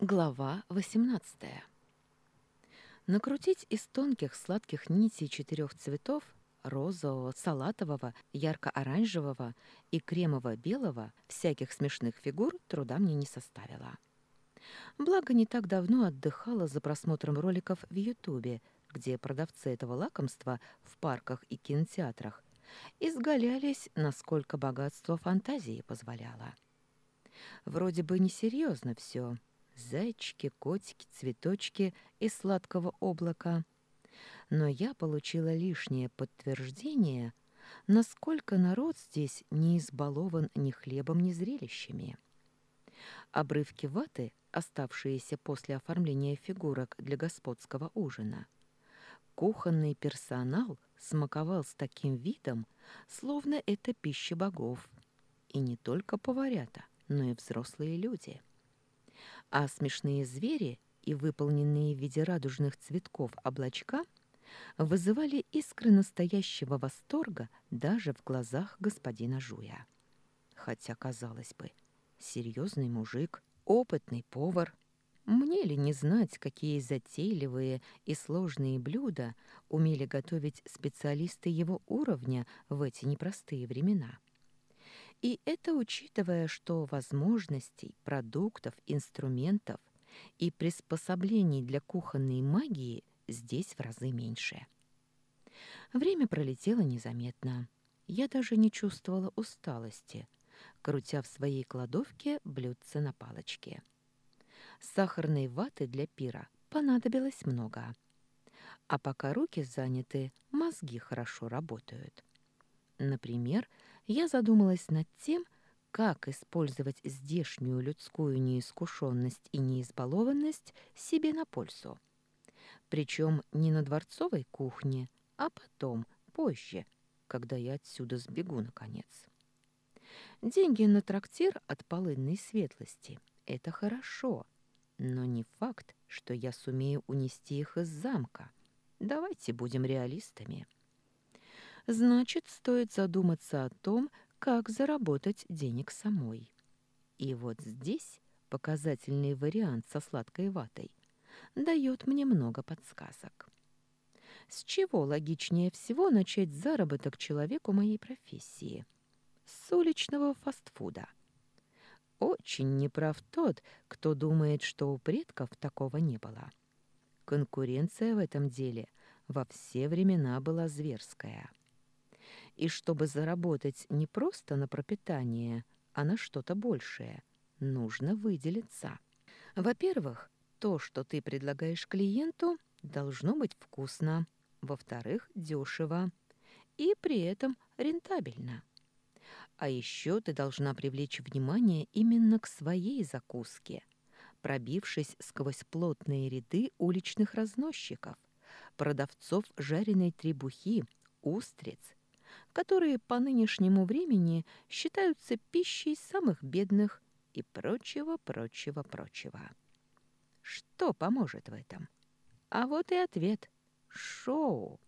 Глава 18. Накрутить из тонких сладких нитей четырех цветов розового, салатового, ярко-оранжевого и кремово-белого всяких смешных фигур труда мне не составило. Благо, не так давно отдыхала за просмотром роликов в Ютубе, где продавцы этого лакомства в парках и кинотеатрах изгалялись, насколько богатство фантазии позволяло. Вроде бы несерьезно все, зайчики, котики, цветочки из сладкого облака. Но я получила лишнее подтверждение, насколько народ здесь не избалован ни хлебом, ни зрелищами. Обрывки ваты, оставшиеся после оформления фигурок для господского ужина. Кухонный персонал смаковал с таким видом, словно это пища богов. И не только поварята, но и взрослые люди а смешные звери и выполненные в виде радужных цветков облачка вызывали искры настоящего восторга даже в глазах господина Жуя. Хотя, казалось бы, серьезный мужик, опытный повар. Мне ли не знать, какие затейливые и сложные блюда умели готовить специалисты его уровня в эти непростые времена? И это учитывая, что возможностей, продуктов, инструментов и приспособлений для кухонной магии здесь в разы меньше. Время пролетело незаметно. Я даже не чувствовала усталости, крутя в своей кладовке блюдце на палочке. Сахарной ваты для пира понадобилось много. А пока руки заняты, мозги хорошо работают. Например, я задумалась над тем, как использовать здешнюю людскую неискушенность и неизбалованность себе на пользу. Причем не на дворцовой кухне, а потом, позже, когда я отсюда сбегу, наконец. Деньги на трактир от полынной светлости — это хорошо, но не факт, что я сумею унести их из замка. Давайте будем реалистами значит, стоит задуматься о том, как заработать денег самой. И вот здесь показательный вариант со сладкой ватой дает мне много подсказок. С чего логичнее всего начать заработок человеку моей профессии? С уличного фастфуда. Очень неправ тот, кто думает, что у предков такого не было. Конкуренция в этом деле во все времена была зверская. И чтобы заработать не просто на пропитание, а на что-то большее, нужно выделиться. Во-первых, то, что ты предлагаешь клиенту, должно быть вкусно. Во-вторых, дешево. И при этом рентабельно. А еще ты должна привлечь внимание именно к своей закуске, пробившись сквозь плотные ряды уличных разносчиков, продавцов жареной требухи, устриц, которые по нынешнему времени считаются пищей самых бедных и прочего, прочего, прочего. Что поможет в этом? А вот и ответ. Шоу.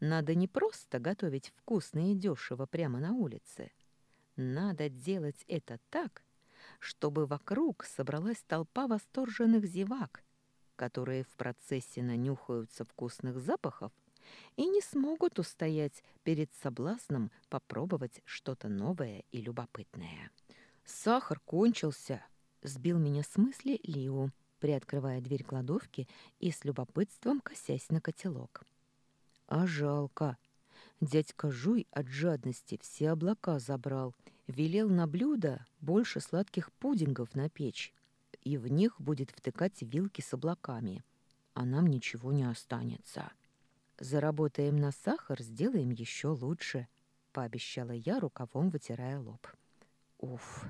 Надо не просто готовить вкусно и дешево прямо на улице. Надо делать это так, чтобы вокруг собралась толпа восторженных зевак, которые в процессе нанюхаются вкусных запахов и не смогут устоять перед соблазном попробовать что-то новое и любопытное. «Сахар кончился», — сбил меня с мысли Лиу, приоткрывая дверь кладовки и с любопытством косясь на котелок. «А жалко. Дядька Жуй от жадности все облака забрал, велел на блюдо больше сладких пудингов на печь, и в них будет втыкать вилки с облаками, а нам ничего не останется». Заработаем на сахар, сделаем еще лучше, пообещала я, рукавом вытирая лоб. Уф.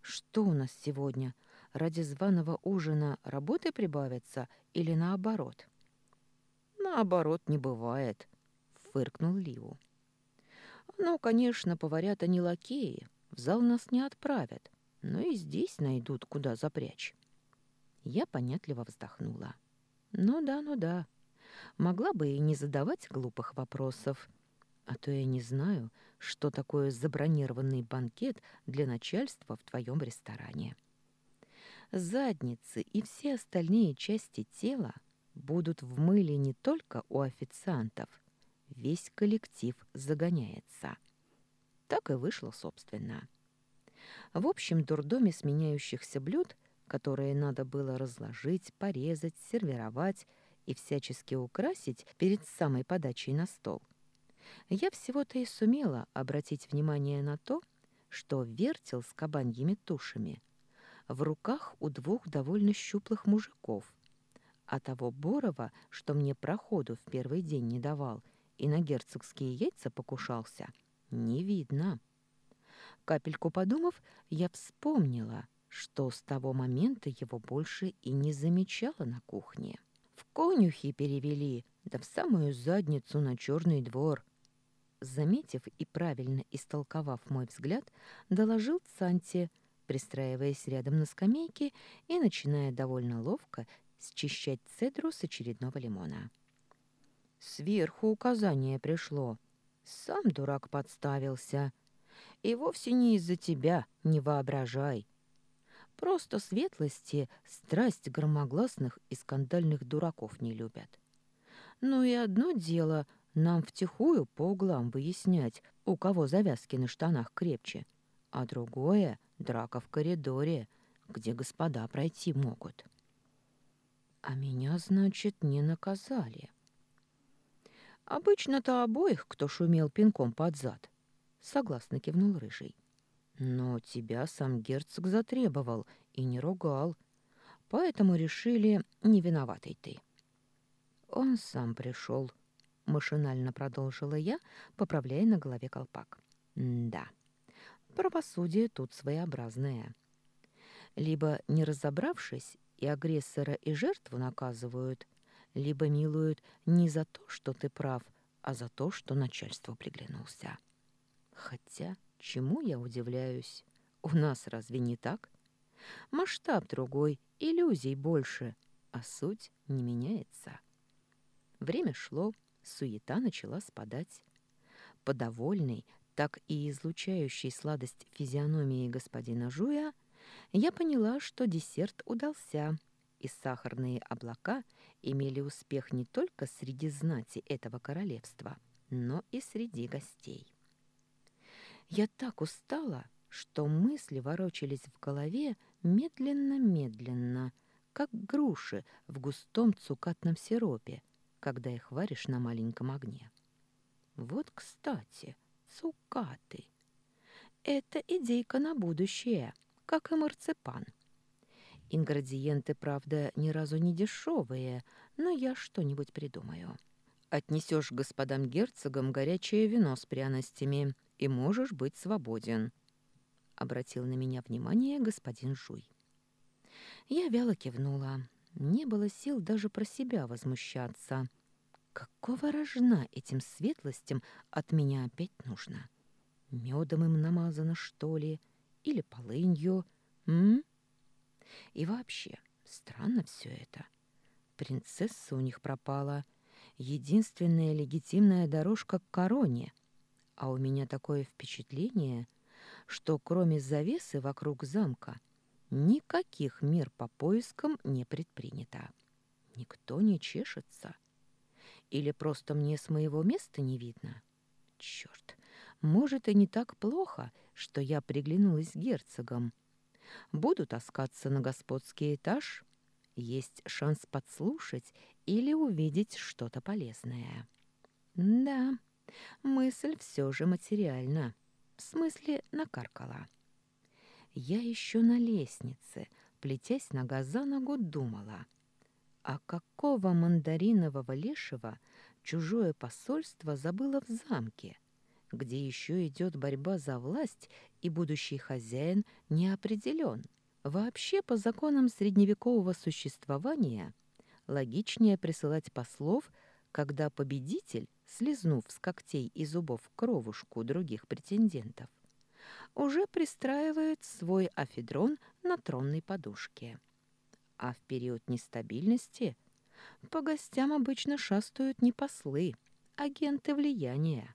Что у нас сегодня? Ради званого ужина работы прибавятся или наоборот? Наоборот не бывает, фыркнул Ливу. Ну, конечно, поварята не лакеи, в зал нас не отправят, но и здесь найдут, куда запрячь. Я понятливо вздохнула. Ну да, ну да. Могла бы и не задавать глупых вопросов. А то я не знаю, что такое забронированный банкет для начальства в твоем ресторане. задницы и все остальные части тела будут в мыле не только у официантов, весь коллектив загоняется. Так и вышло, собственно. В общем дурдоме сменяющихся блюд, которые надо было разложить, порезать, сервировать и всячески украсить перед самой подачей на стол, я всего-то и сумела обратить внимание на то, что вертел с кабаньими тушами в руках у двух довольно щуплых мужиков, а того Борова, что мне проходу в первый день не давал и на герцогские яйца покушался, не видно. Капельку подумав, я вспомнила, что с того момента его больше и не замечала на кухне. Конюхи перевели, да в самую задницу на черный двор. Заметив и правильно истолковав мой взгляд, доложил Санте, пристраиваясь рядом на скамейке и начиная довольно ловко счищать цедру с очередного лимона. Сверху указание пришло. Сам дурак подставился. И вовсе не из-за тебя, не воображай. Просто светлости страсть громогласных и скандальных дураков не любят. Ну и одно дело нам втихую по углам выяснять, у кого завязки на штанах крепче, а другое — драка в коридоре, где господа пройти могут. А меня, значит, не наказали. Обычно-то обоих, кто шумел пинком под зад. Согласно кивнул Рыжий. Но тебя сам герцог затребовал и не ругал. Поэтому решили, не виноватый ты. Он сам пришел, машинально продолжила я, поправляя на голове колпак. да, правосудие тут своеобразное. Либо, не разобравшись, и агрессора, и жертву наказывают, либо милуют не за то, что ты прав, а за то, что начальство приглянулся. Хотя, чему я удивляюсь? У нас разве не так? Масштаб другой, иллюзий больше, а суть не меняется. Время шло, суета начала спадать. По довольной, так и излучающей сладость физиономии господина Жуя — я поняла, что десерт удался, и сахарные облака имели успех не только среди знати этого королевства, но и среди гостей. Я так устала, что мысли ворочались в голове медленно-медленно, как груши в густом цукатном сиропе, когда их варишь на маленьком огне. Вот, кстати, цукаты. Это идейка на будущее — как и марципан. Ингредиенты, правда, ни разу не дешевые, но я что-нибудь придумаю. Отнесешь господам герцогам горячее вино с пряностями, и можешь быть свободен. Обратил на меня внимание господин Жуй. Я вяло кивнула. Не было сил даже про себя возмущаться. Какого рожна этим светлостям от меня опять нужно? Медом им намазано, что ли? — или полынью. М? И вообще, странно все это. Принцесса у них пропала. Единственная легитимная дорожка к короне. А у меня такое впечатление, что кроме завесы вокруг замка никаких мер по поискам не предпринято. Никто не чешется. Или просто мне с моего места не видно? Черт, может, и не так плохо — что я приглянулась герцогам. Буду таскаться на господский этаж, есть шанс подслушать или увидеть что-то полезное. Да, мысль все же материальна, в смысле накаркала. Я еще на лестнице, плетясь нога за ногу, думала, а какого мандаринового лешего чужое посольство забыло в замке — где еще идет борьба за власть, и будущий хозяин не определен. Вообще, по законам средневекового существования, логичнее присылать послов, когда победитель, слезнув с когтей и зубов кровушку других претендентов, уже пристраивает свой афедрон на тронной подушке. А в период нестабильности по гостям обычно шастают не послы, а агенты влияния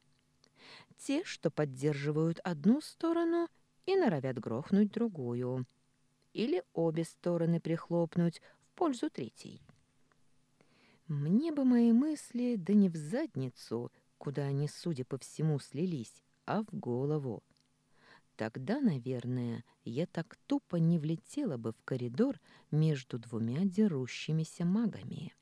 те, что поддерживают одну сторону и норовят грохнуть другую. или обе стороны прихлопнуть в пользу третьей. Мне бы мои мысли, да не в задницу, куда они, судя по всему, слились, а в голову. Тогда, наверное, я так тупо не влетела бы в коридор между двумя дерущимися магами.